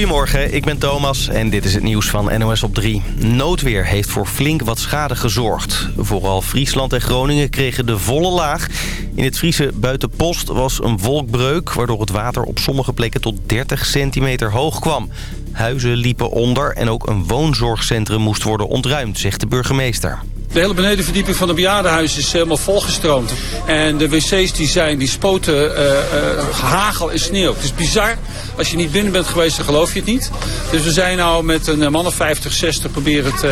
Goedemorgen, ik ben Thomas en dit is het nieuws van NOS op 3. Noodweer heeft voor flink wat schade gezorgd. Vooral Friesland en Groningen kregen de volle laag. In het Friese Buitenpost was een wolkbreuk... waardoor het water op sommige plekken tot 30 centimeter hoog kwam. Huizen liepen onder en ook een woonzorgcentrum moest worden ontruimd, zegt de burgemeester. De hele benedenverdieping van het bejaardenhuis is helemaal volgestroomd. En de wc's die zijn, die spoten uh, uh, hagel en sneeuw. Het is bizar. Als je niet binnen bent geweest, dan geloof je het niet. Dus we zijn nou met een man of 50, 60 proberen het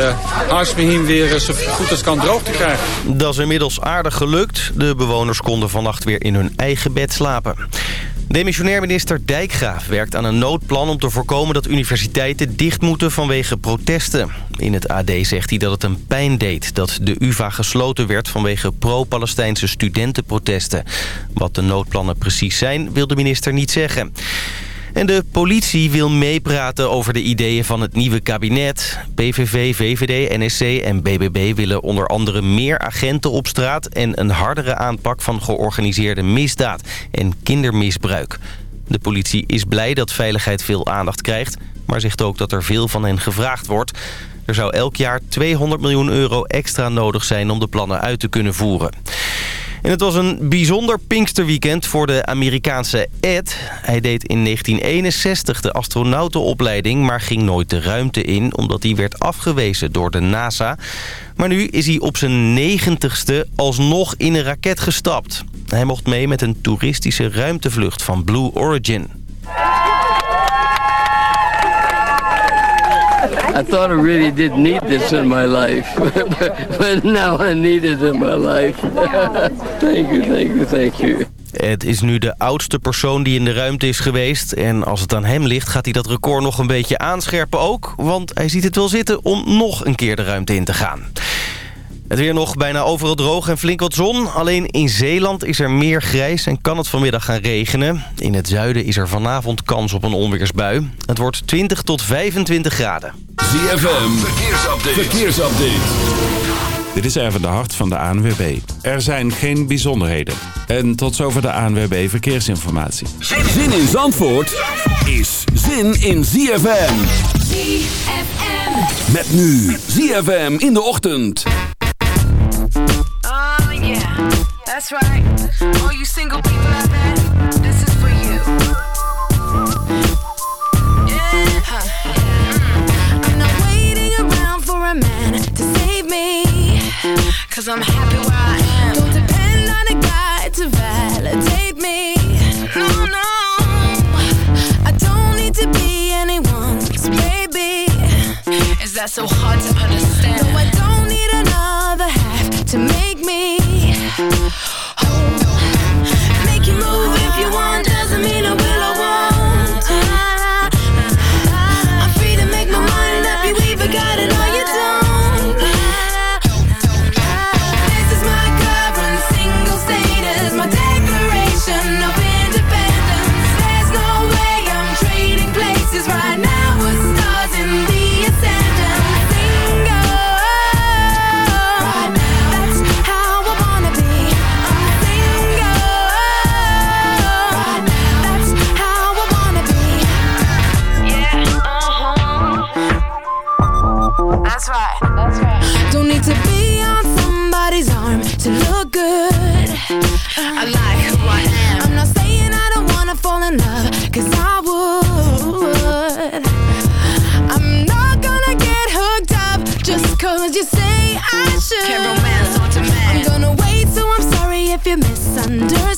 uh, weer zo goed als kan droog te krijgen. Dat is inmiddels aardig gelukt. De bewoners konden vannacht weer in hun eigen bed slapen. Demissionair minister Dijkgraaf werkt aan een noodplan om te voorkomen dat universiteiten dicht moeten vanwege protesten. In het AD zegt hij dat het een pijn deed dat de UvA gesloten werd vanwege pro-Palestijnse studentenprotesten. Wat de noodplannen precies zijn, wil de minister niet zeggen. En de politie wil meepraten over de ideeën van het nieuwe kabinet. PVV, VVD, NSC en BBB willen onder andere meer agenten op straat... en een hardere aanpak van georganiseerde misdaad en kindermisbruik. De politie is blij dat veiligheid veel aandacht krijgt... maar zegt ook dat er veel van hen gevraagd wordt. Er zou elk jaar 200 miljoen euro extra nodig zijn om de plannen uit te kunnen voeren. En het was een bijzonder Pinksterweekend voor de Amerikaanse Ed. Hij deed in 1961 de astronautenopleiding, maar ging nooit de ruimte in... omdat hij werd afgewezen door de NASA. Maar nu is hij op zijn negentigste alsnog in een raket gestapt. Hij mocht mee met een toeristische ruimtevlucht van Blue Origin. I thought I really didn't need this in my life, but now I need it in my life. thank you, thank you, thank you. Het is nu de oudste persoon die in de ruimte is geweest. En als het aan hem ligt, gaat hij dat record nog een beetje aanscherpen ook. Want hij ziet het wel zitten om nog een keer de ruimte in te gaan. Het weer nog bijna overal droog en flink wat zon. Alleen in Zeeland is er meer grijs en kan het vanmiddag gaan regenen. In het zuiden is er vanavond kans op een onweersbui. Het wordt 20 tot 25 graden. ZFM, verkeersupdate. verkeersupdate. Dit is even de hart van de ANWB. Er zijn geen bijzonderheden. En tot zover de ANWB Verkeersinformatie. Zin in Zandvoort is zin in ZFM. ZFM. Met nu ZFM in de ochtend. That's right. All you single people out there, this is for you. Yeah. Huh. Mm. I'm not waiting around for a man to save me. Cause I'm happy where I am. Don't depend on a guy to validate me. No, no. I don't need to be anyone's baby. Is that so hard to understand? Misunderstood.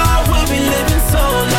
we'll be living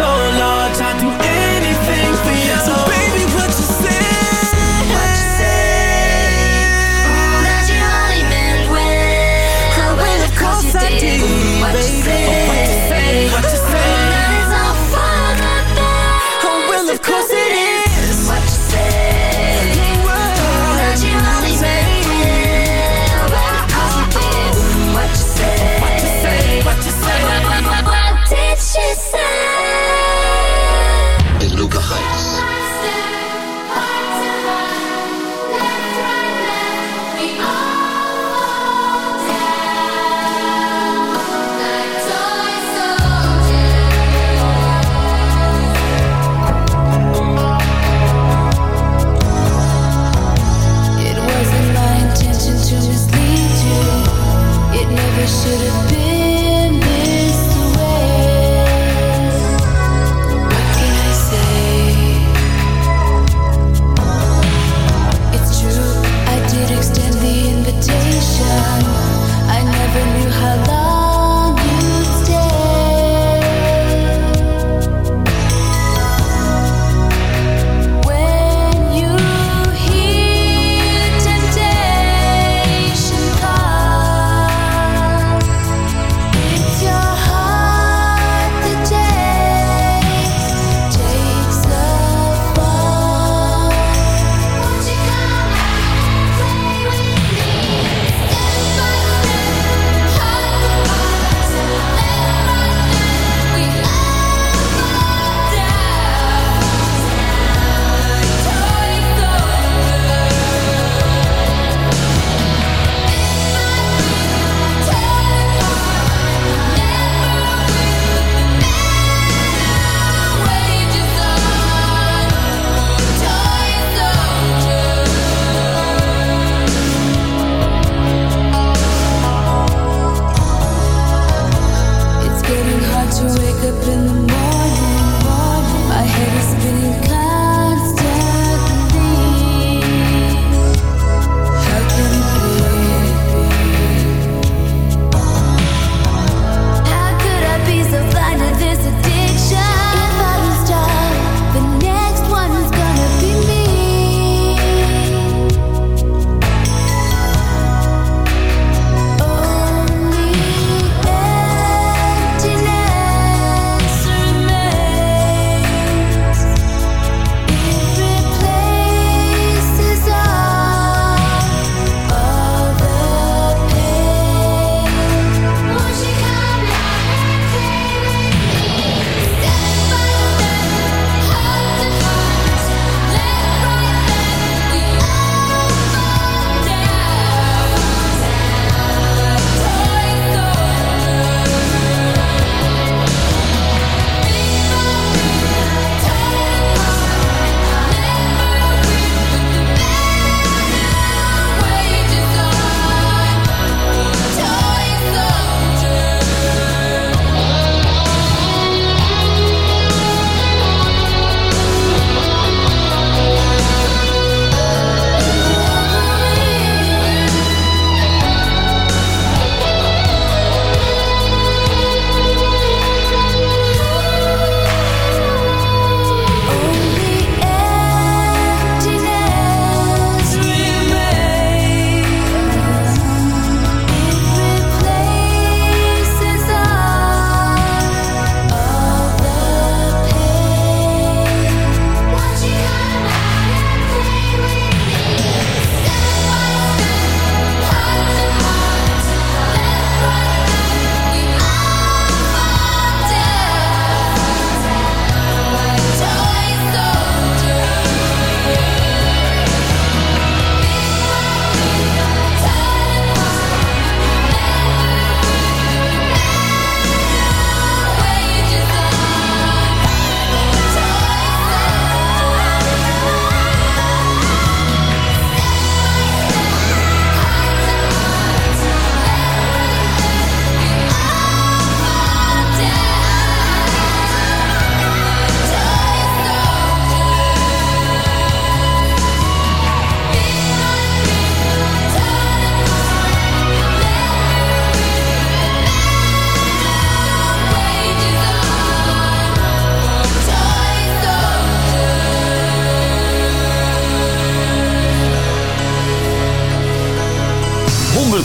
so long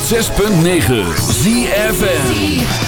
106.9 ZFN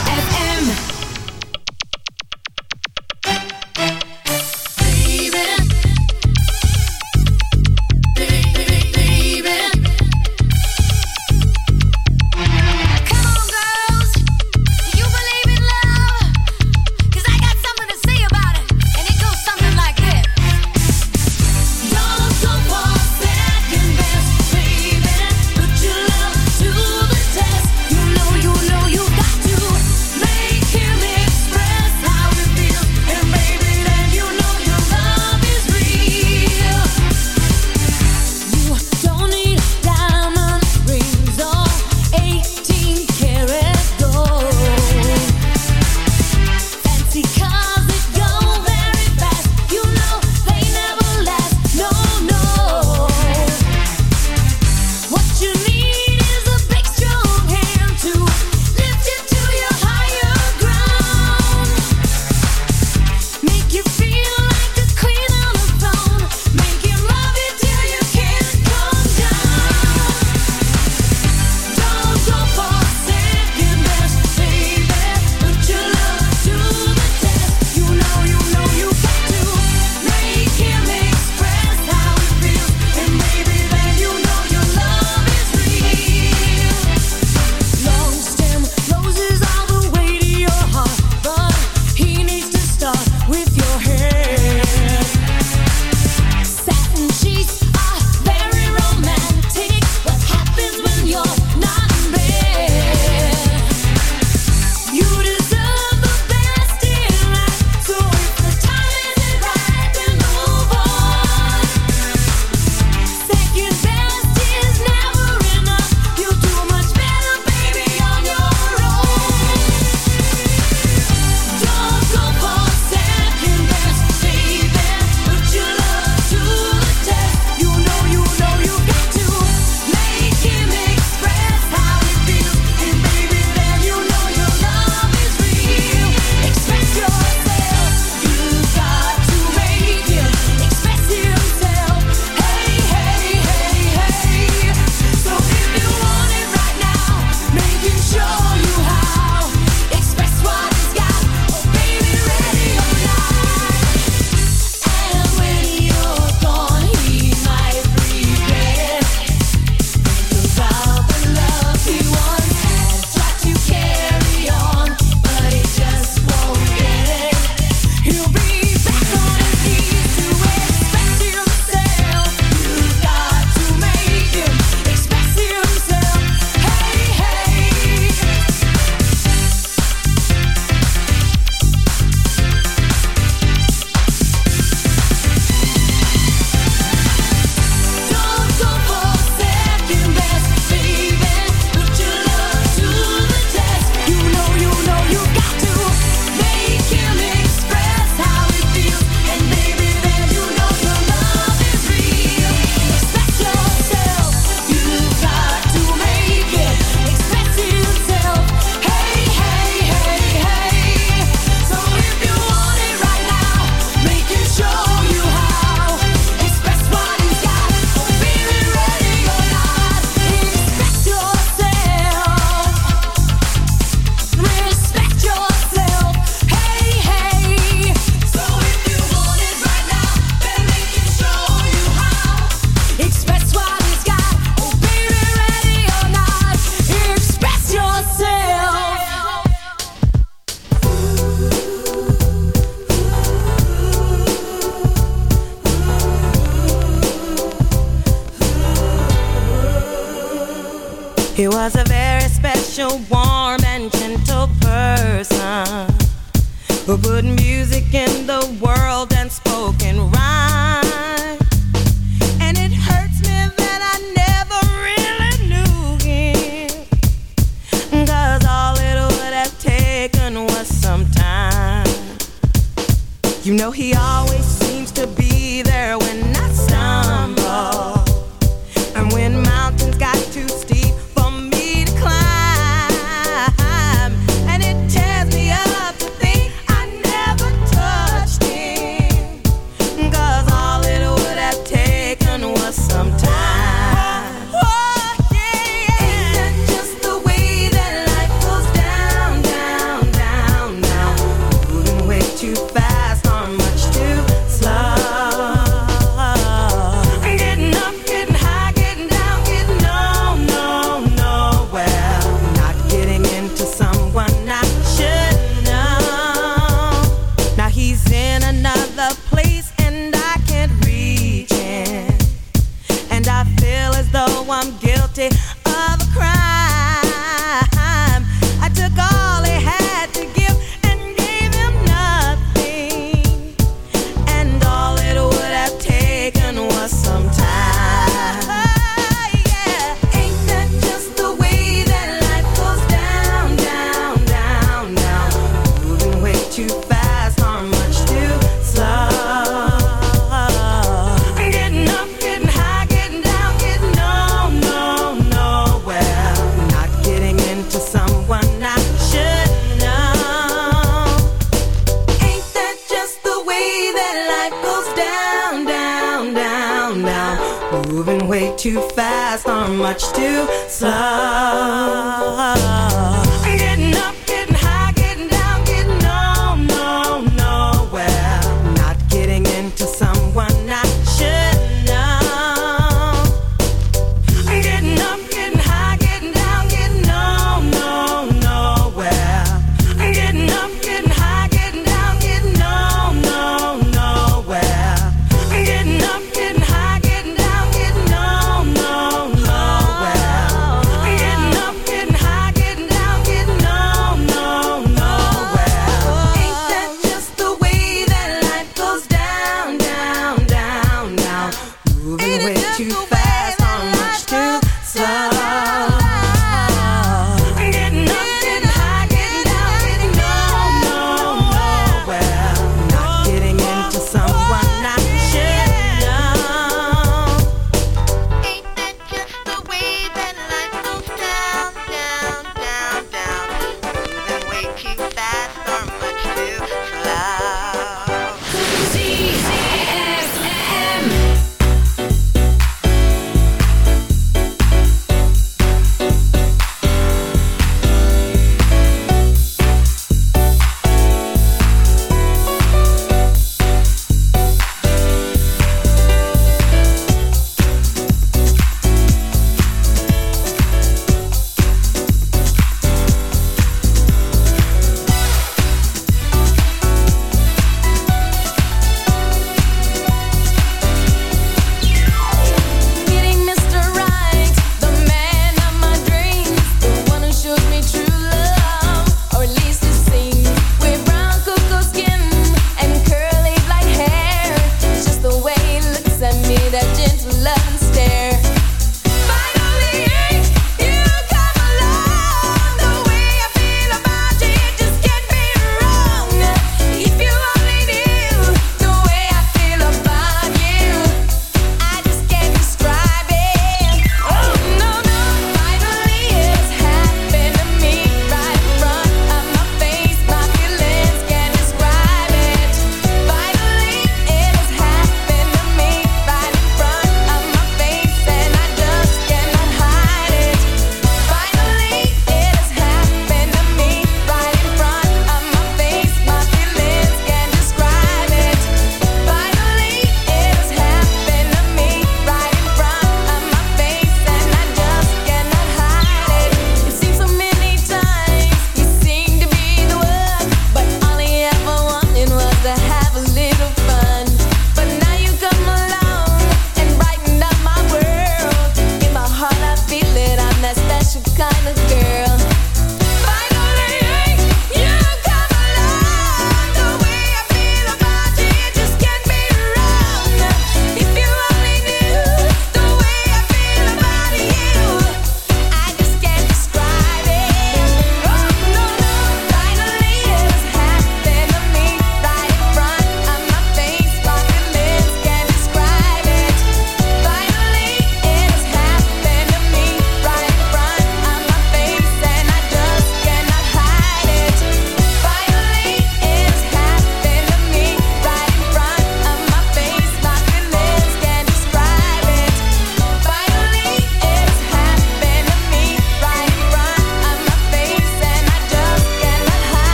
put music in the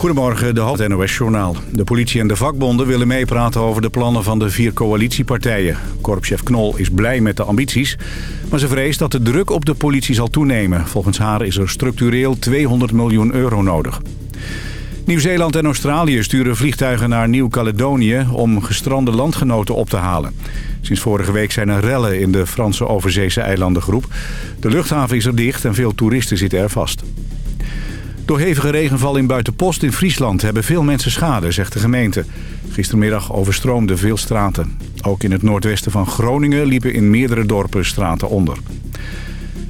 Goedemorgen, de hoofd NOS Journaal. De politie en de vakbonden willen meepraten over de plannen van de vier coalitiepartijen. Korpschef Knol is blij met de ambities, maar ze vreest dat de druk op de politie zal toenemen. Volgens haar is er structureel 200 miljoen euro nodig. Nieuw-Zeeland en Australië sturen vliegtuigen naar Nieuw-Caledonië om gestrande landgenoten op te halen. Sinds vorige week zijn er rellen in de Franse overzeese eilandengroep. De luchthaven is er dicht en veel toeristen zitten er vast. Door hevige regenval in Buitenpost in Friesland hebben veel mensen schade, zegt de gemeente. Gistermiddag overstroomden veel straten. Ook in het noordwesten van Groningen liepen in meerdere dorpen straten onder.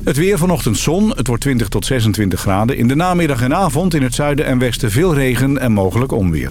Het weer vanochtend zon, het wordt 20 tot 26 graden. In de namiddag en avond in het zuiden en westen veel regen en mogelijk onweer.